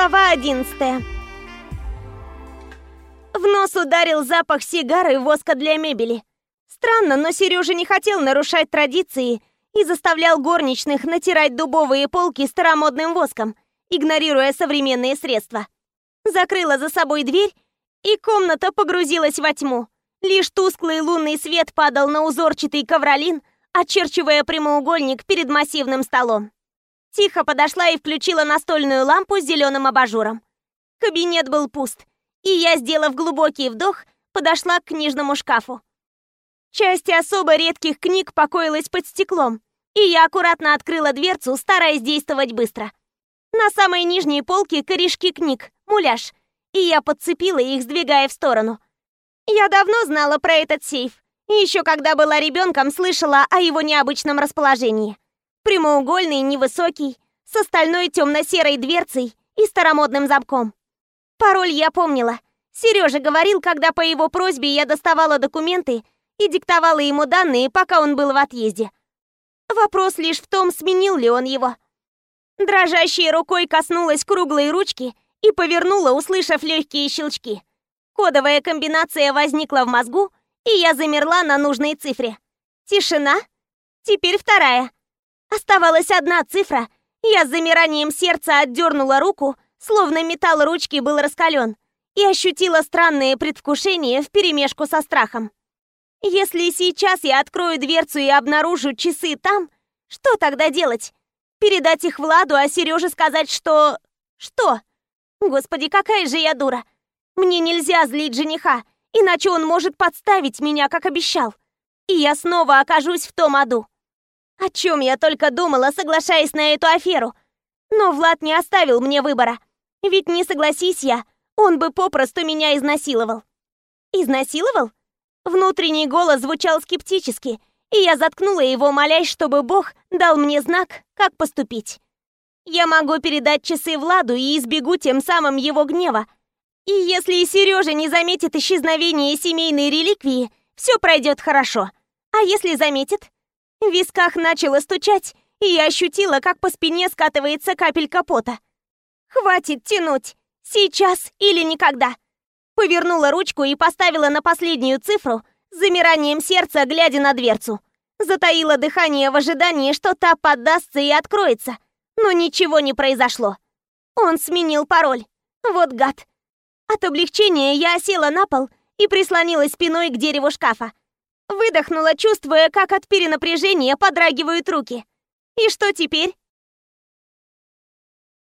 Глава одиннадцатая. В нос ударил запах сигары и воска для мебели. Странно, но Сережа не хотел нарушать традиции и заставлял горничных натирать дубовые полки старомодным воском, игнорируя современные средства. Закрыла за собой дверь, и комната погрузилась во тьму. Лишь тусклый лунный свет падал на узорчатый ковролин, очерчивая прямоугольник перед массивным столом. Тихо подошла и включила настольную лампу с зеленым абажуром. Кабинет был пуст, и я, сделав глубокий вдох, подошла к книжному шкафу. Часть особо редких книг покоилась под стеклом, и я аккуратно открыла дверцу, стараясь действовать быстро. На самой нижней полке корешки книг, муляж, и я подцепила их, сдвигая в сторону. Я давно знала про этот сейф, еще когда была ребенком, слышала о его необычном расположении. Прямоугольный, невысокий, с остальной темно-серой дверцей и старомодным замком. Пароль я помнила. Сережа говорил, когда по его просьбе я доставала документы и диктовала ему данные, пока он был в отъезде. Вопрос лишь в том, сменил ли он его. Дрожащей рукой коснулась круглой ручки и повернула, услышав легкие щелчки. Кодовая комбинация возникла в мозгу, и я замерла на нужной цифре. Тишина. Теперь вторая. Оставалась одна цифра. Я с замиранием сердца отдернула руку, словно металл ручки был раскален, и ощутила странное предвкушение вперемешку со страхом. Если сейчас я открою дверцу и обнаружу часы там, что тогда делать? Передать их Владу, а Сереже сказать, что... Что? Господи, какая же я дура! Мне нельзя злить жениха, иначе он может подставить меня, как обещал. И я снова окажусь в том аду. О чем я только думала, соглашаясь на эту аферу. Но Влад не оставил мне выбора. Ведь не согласись я, он бы попросту меня изнасиловал. Изнасиловал? Внутренний голос звучал скептически, и я заткнула его, молясь, чтобы Бог дал мне знак, как поступить. Я могу передать часы Владу и избегу тем самым его гнева. И если и Сережа не заметит исчезновение семейной реликвии, все пройдет хорошо. А если заметит? В висках начало стучать, и я ощутила, как по спине скатывается капелька пота. «Хватит тянуть! Сейчас или никогда!» Повернула ручку и поставила на последнюю цифру, с замиранием сердца, глядя на дверцу. Затаила дыхание в ожидании, что та поддастся и откроется. Но ничего не произошло. Он сменил пароль. Вот гад. От облегчения я села на пол и прислонилась спиной к дереву шкафа. Выдохнула, чувствуя, как от перенапряжения подрагивают руки. И что теперь?